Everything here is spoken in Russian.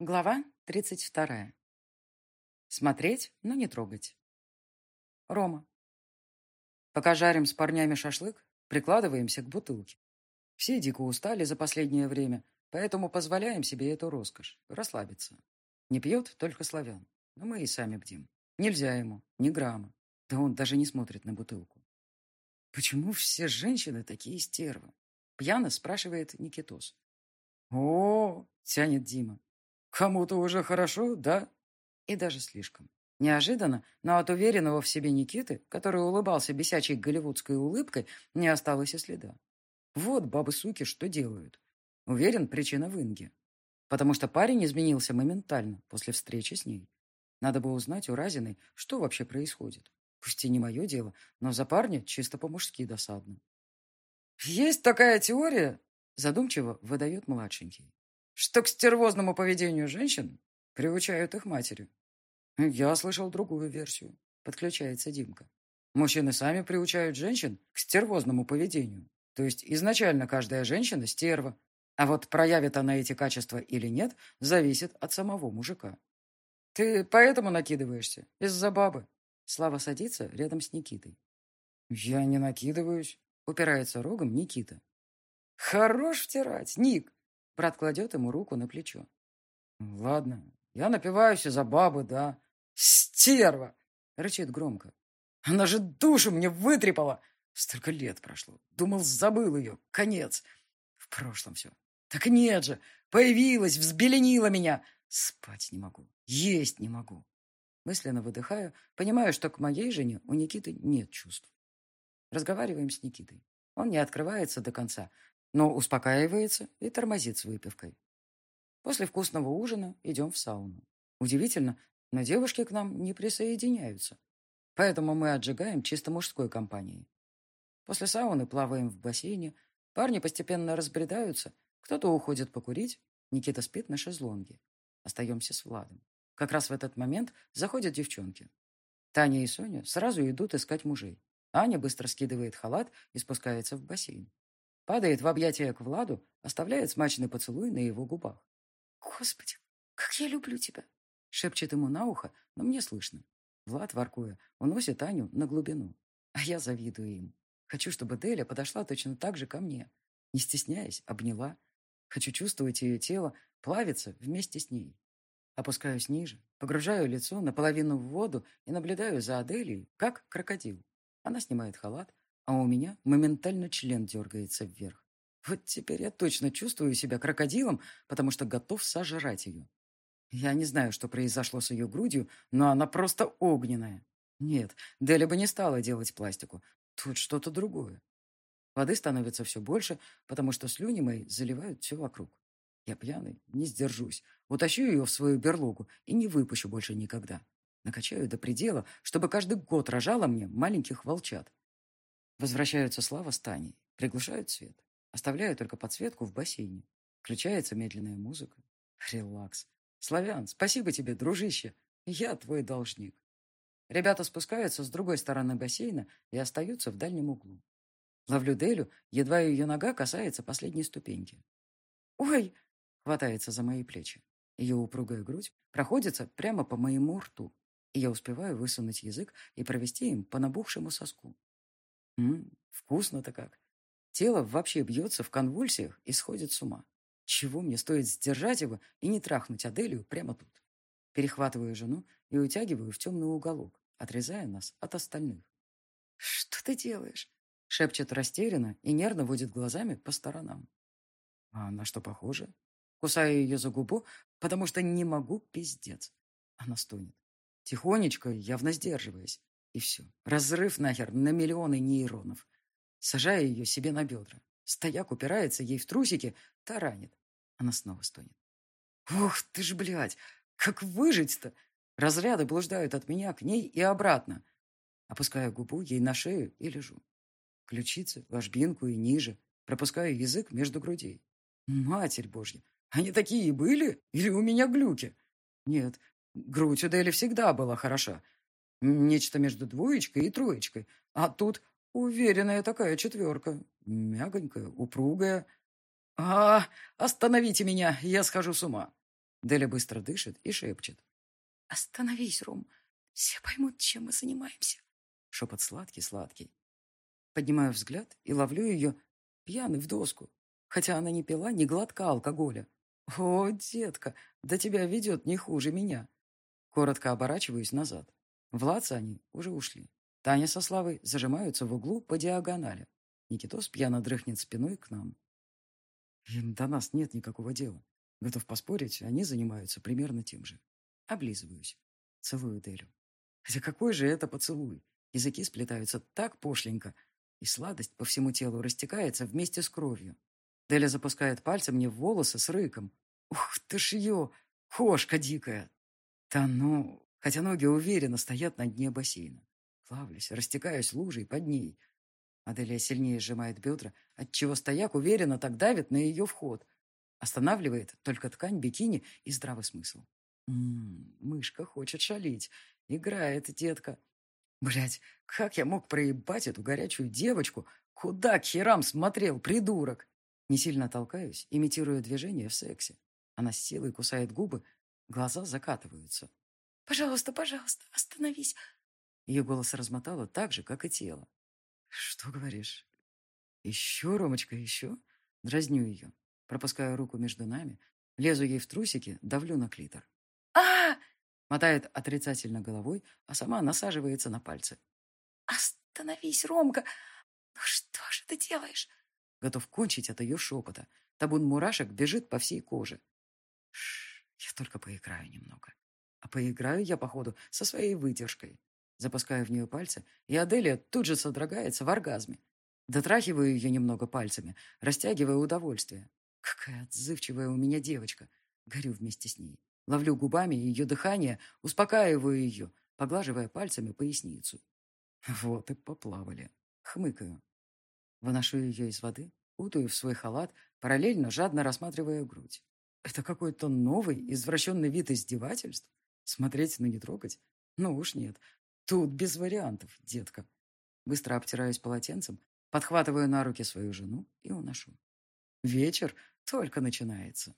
Глава 32. Смотреть, но не трогать. Рома. Пока жарим с парнями шашлык, прикладываемся к бутылке. Все дико устали за последнее время, поэтому позволяем себе эту роскошь – расслабиться. Не пьет только славян, но мы и сами бдим. Нельзя ему, ни грамма. Да он даже не смотрит на бутылку. «Почему все женщины такие стервы?» Пьяно спрашивает Никитос. «О, — тянет Дима, Кому-то уже хорошо, да? И даже слишком. Неожиданно, но от уверенного в себе Никиты, который улыбался бесячей голливудской улыбкой, не осталось и следа. Вот бабы-суки что делают. Уверен, причина в Инге. Потому что парень изменился моментально после встречи с ней. Надо бы узнать у Разиной, что вообще происходит. Пусть и не мое дело, но за парня чисто по-мужски досадно. «Есть такая теория», — задумчиво выдает младшенький что к стервозному поведению женщин приучают их матери. Я слышал другую версию. Подключается Димка. Мужчины сами приучают женщин к стервозному поведению. То есть изначально каждая женщина – стерва. А вот проявит она эти качества или нет, зависит от самого мужика. Ты поэтому накидываешься? Из-за бабы? Слава садится рядом с Никитой. Я не накидываюсь, упирается рогом Никита. Хорош втирать, Ник. Брат кладет ему руку на плечо. «Ладно, я напиваюсь из-за бабы, да». «Стерва!» — рычит громко. «Она же душу мне вытрепала! Столько лет прошло. Думал, забыл ее. Конец. В прошлом все. Так нет же. Появилась, взбеленила меня. Спать не могу. Есть не могу. Мысленно выдыхаю, понимаю, что к моей жене у Никиты нет чувств. Разговариваем с Никитой. Он не открывается до конца, но успокаивается и тормозит с выпивкой. После вкусного ужина идем в сауну. Удивительно, но девушки к нам не присоединяются. Поэтому мы отжигаем чисто мужской компанией. После сауны плаваем в бассейне, парни постепенно разбредаются, кто-то уходит покурить, Никита спит на шезлонге. Остаемся с Владом. Как раз в этот момент заходят девчонки. Таня и Соня сразу идут искать мужей. Аня быстро скидывает халат и спускается в бассейн. Падает в объятия к Владу, оставляет смачный поцелуй на его губах. «Господи, как я люблю тебя!» Шепчет ему на ухо, но мне слышно. Влад, воркуя, уносит Аню на глубину. А я завидую им. Хочу, чтобы Деля подошла точно так же ко мне. Не стесняясь, обняла. Хочу чувствовать ее тело, плавиться вместе с ней. Опускаюсь ниже, погружаю лицо наполовину в воду и наблюдаю за Аделией, как крокодил. Она снимает халат, а у меня моментально член дергается вверх. Вот теперь я точно чувствую себя крокодилом, потому что готов сожрать ее. Я не знаю, что произошло с ее грудью, но она просто огненная. Нет, Деля бы не стала делать пластику. Тут что-то другое. Воды становится все больше, потому что слюни мои заливают все вокруг. Я пьяный, не сдержусь. Утащу ее в свою берлогу и не выпущу больше никогда. Накачаю до предела, чтобы каждый год рожала мне маленьких волчат. Возвращаются Слава с Таней, приглушают свет. Оставляю только подсветку в бассейне. Включается медленная музыка. Релакс. Славян, спасибо тебе, дружище. Я твой должник. Ребята спускаются с другой стороны бассейна и остаются в дальнем углу. Ловлю Делю, едва ее нога касается последней ступеньки. «Ой!» — хватается за мои плечи. Ее упругая грудь проходится прямо по моему рту, и я успеваю высунуть язык и провести им по набухшему соску. М вкусно-то как. Тело вообще бьется в конвульсиях и сходит с ума. Чего мне стоит сдержать его и не трахнуть Аделию прямо тут? Перехватываю жену и утягиваю в темный уголок, отрезая нас от остальных. «Что ты делаешь?» — шепчет растерянно и нервно водит глазами по сторонам. «А на что похоже?» Кусаю ее за губу, потому что не могу пиздец. Она стонет. Тихонечко, явно сдерживаясь. И все. Разрыв нахер на миллионы нейронов. Сажаю ее себе на бедра. Стояк упирается ей в трусики, таранит. Она снова стонет. Ух ты ж, блядь, как выжить-то? Разряды блуждают от меня к ней и обратно. Опускаю губу ей на шею и лежу. Ключицы, ложбинку и ниже. Пропускаю язык между грудей. Матерь Божья, они такие и были? Или у меня глюки? Нет, грудь у Дели всегда была хороша. Нечто между двоечкой и троечкой. А тут уверенная такая четверка. Мягонькая, упругая. А, остановите меня, я схожу с ума. Деля быстро дышит и шепчет. «Остановись, Ром. Все поймут, чем мы занимаемся». Шепот сладкий-сладкий. Поднимаю взгляд и ловлю ее пьяный в доску, хотя она не пила ни глотка алкоголя. О, детка, да тебя ведет не хуже меня. Коротко оборачиваюсь назад. Владцы они уже ушли. Таня со Славой зажимаются в углу по диагонали. Никитос пьяно дрыхнет спиной к нам. Им до нас нет никакого дела. Готов поспорить, они занимаются примерно тем же. Облизываюсь. Целую Делю. Хотя какой же это поцелуй? Языки сплетаются так пошленько, и сладость по всему телу растекается вместе с кровью. Деля запускает пальцы мне в волосы с рыком. Ух ты ж ее! Кошка дикая! Да ну! Хотя ноги уверенно стоят на дне бассейна. Плавлюсь, растекаюсь лужей под ней. Аделия сильнее сжимает бедра, отчего стояк уверенно так давит на ее вход. Останавливает только ткань бикини и здравый смысл. М -м, мышка хочет шалить. Играет детка. Блять, как я мог проебать эту горячую девочку? Куда к херам смотрел, придурок? Не сильно толкаюсь, имитируя движение в сексе. Она с силой кусает губы, глаза закатываются. «Пожалуйста, пожалуйста, остановись!» Ее голос размотало так же, как и тело. «Что говоришь?» «Еще, Ромочка, еще?» Дразню ее. Пропускаю руку между нами, лезу ей в трусики, давлю на клитор. а Мотает отрицательно головой, а сама насаживается на пальцы. «Остановись, Ромка! Ну что же ты делаешь?» Готов кончить от ее шепота. Табун мурашек бежит по всей коже. Шш, я только поиграю немного. А поиграю я, походу, со своей выдержкой. Запускаю в нее пальцы, и Аделия тут же содрогается в оргазме. Дотрахиваю ее немного пальцами, растягивая удовольствие. Какая отзывчивая у меня девочка. Горю вместе с ней. Ловлю губами ее дыхание, успокаиваю ее, поглаживая пальцами поясницу. Вот и поплавали. Хмыкаю. Выношу ее из воды, утаю в свой халат, параллельно жадно рассматривая грудь. Это какой-то новый, извращенный вид издевательств? Смотреть, но не трогать? Ну уж нет. Тут без вариантов, детка. Быстро обтираюсь полотенцем, подхватываю на руки свою жену и уношу. Вечер только начинается.